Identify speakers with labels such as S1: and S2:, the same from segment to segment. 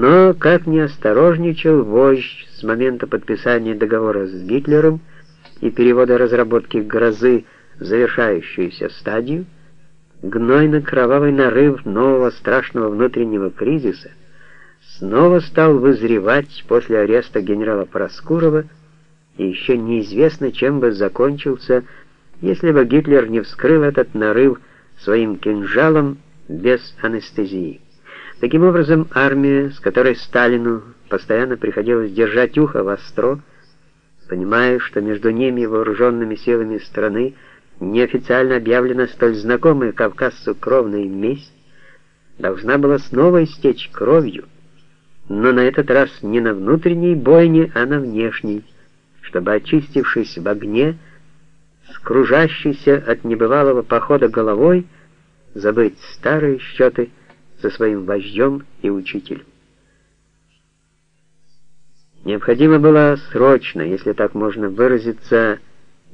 S1: Но, как не осторожничал вождь с момента подписания договора с Гитлером и перевода разработки «Грозы» в завершающуюся стадию, гнойно-кровавый нарыв нового страшного внутреннего кризиса снова стал вызревать после ареста генерала Проскурова, и еще неизвестно, чем бы закончился, если бы Гитлер не вскрыл этот нарыв своим кинжалом без анестезии. Таким образом, армия, с которой Сталину постоянно приходилось держать ухо востро, понимая, что между ними и вооруженными силами страны неофициально объявлена столь знакомая кавказцу кровная месть, должна была снова истечь кровью, но на этот раз не на внутренней бойне, а на внешней, чтобы, очистившись в огне, скружащийся от небывалого похода головой, забыть старые счеты со своим вождем и учителем. Необходимо было срочно, если так можно выразиться,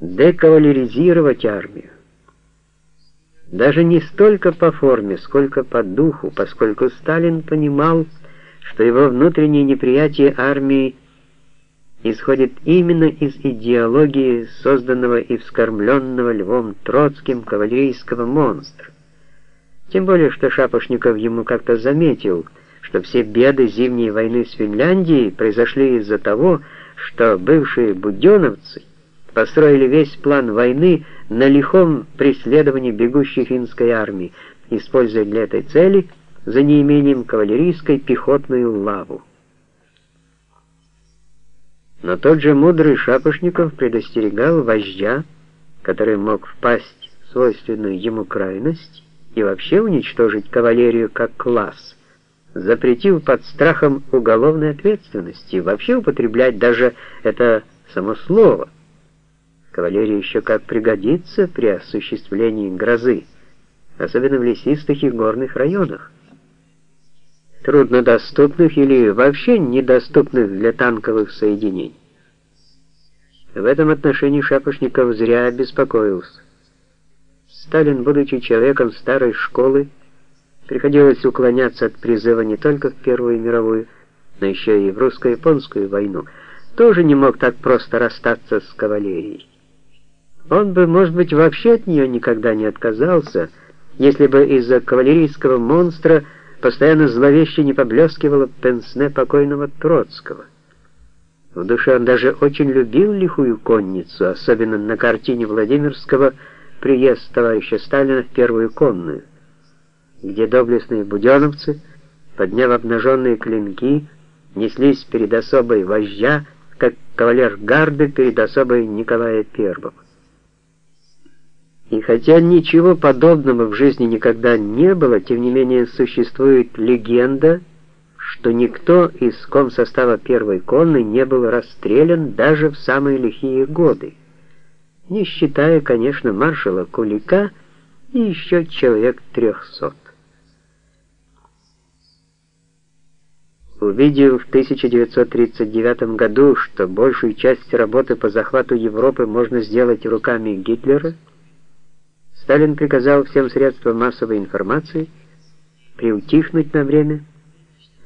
S1: декавалеризировать армию. Даже не столько по форме, сколько по духу, поскольку Сталин понимал, что его внутреннее неприятие армии исходит именно из идеологии созданного и вскормленного Львом Троцким кавалерийского монстра. Тем более, что Шапошников ему как-то заметил, что все беды зимней войны с Финляндией произошли из-за того, что бывшие буденовцы построили весь план войны на лихом преследовании бегущей финской армии, используя для этой цели за неимением кавалерийской пехотную лаву. Но тот же мудрый Шапошников предостерегал вождя, который мог впасть в свойственную ему крайность и вообще уничтожить кавалерию как класс, запретив под страхом уголовной ответственности вообще употреблять даже это само слово. Кавалерия еще как пригодится при осуществлении грозы, особенно в лесистых и горных районах труднодоступных или вообще недоступных для танковых соединений. В этом отношении Шапошников зря беспокоился. Сталин, будучи человеком старой школы, приходилось уклоняться от призыва не только в Первую мировую, но еще и в русско-японскую войну, тоже не мог так просто расстаться с кавалерией. Он бы, может быть, вообще от нее никогда не отказался, если бы из-за кавалерийского монстра постоянно зловеще не поблескивало пенсне покойного Троцкого. В душе он даже очень любил лихую конницу, особенно на картине Владимирского «Приезд товарища Сталина в первую конную», где доблестные буденовцы, подняв обнаженные клинки, неслись перед особой вождя, как кавалер гарды перед особой Николая Первого. И хотя ничего подобного в жизни никогда не было, тем не менее существует легенда, что никто из комсостава первой конной не был расстрелян даже в самые лихие годы, не считая, конечно, маршала Кулика и еще человек трехсот. Увидев в 1939 году, что большую часть работы по захвату Европы можно сделать руками Гитлера, Сталин приказал всем средствам массовой информации приутихнуть на время,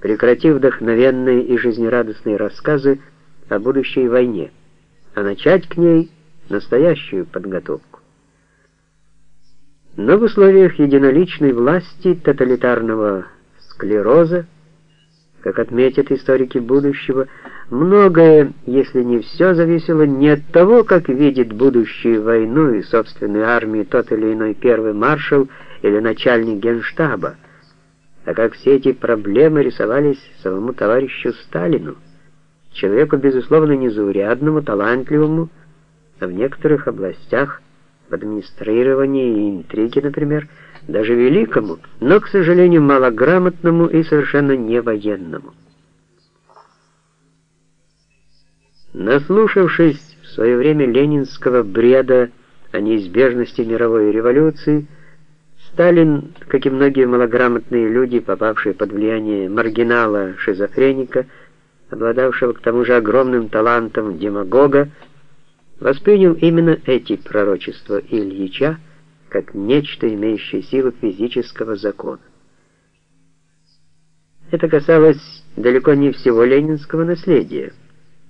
S1: прекратив вдохновенные и жизнерадостные рассказы о будущей войне, а начать к ней настоящую подготовку. Но в условиях единоличной власти тоталитарного склероза, как отметят историки будущего, Многое, если не все, зависело не от того, как видит будущую войну и собственную армию тот или иной первый маршал или начальник генштаба, а как все эти проблемы рисовались самому товарищу Сталину, человеку, безусловно, незаурядному, талантливому, а в некоторых областях, в администрировании и интриге, например, даже великому, но, к сожалению, малограмотному и совершенно не военному. Наслушавшись в свое время ленинского бреда о неизбежности мировой революции, Сталин, как и многие малограмотные люди, попавшие под влияние маргинала-шизофреника, обладавшего к тому же огромным талантом демагога, воспринял именно эти пророчества Ильича как нечто, имеющее силу физического закона. Это касалось далеко не всего ленинского наследия.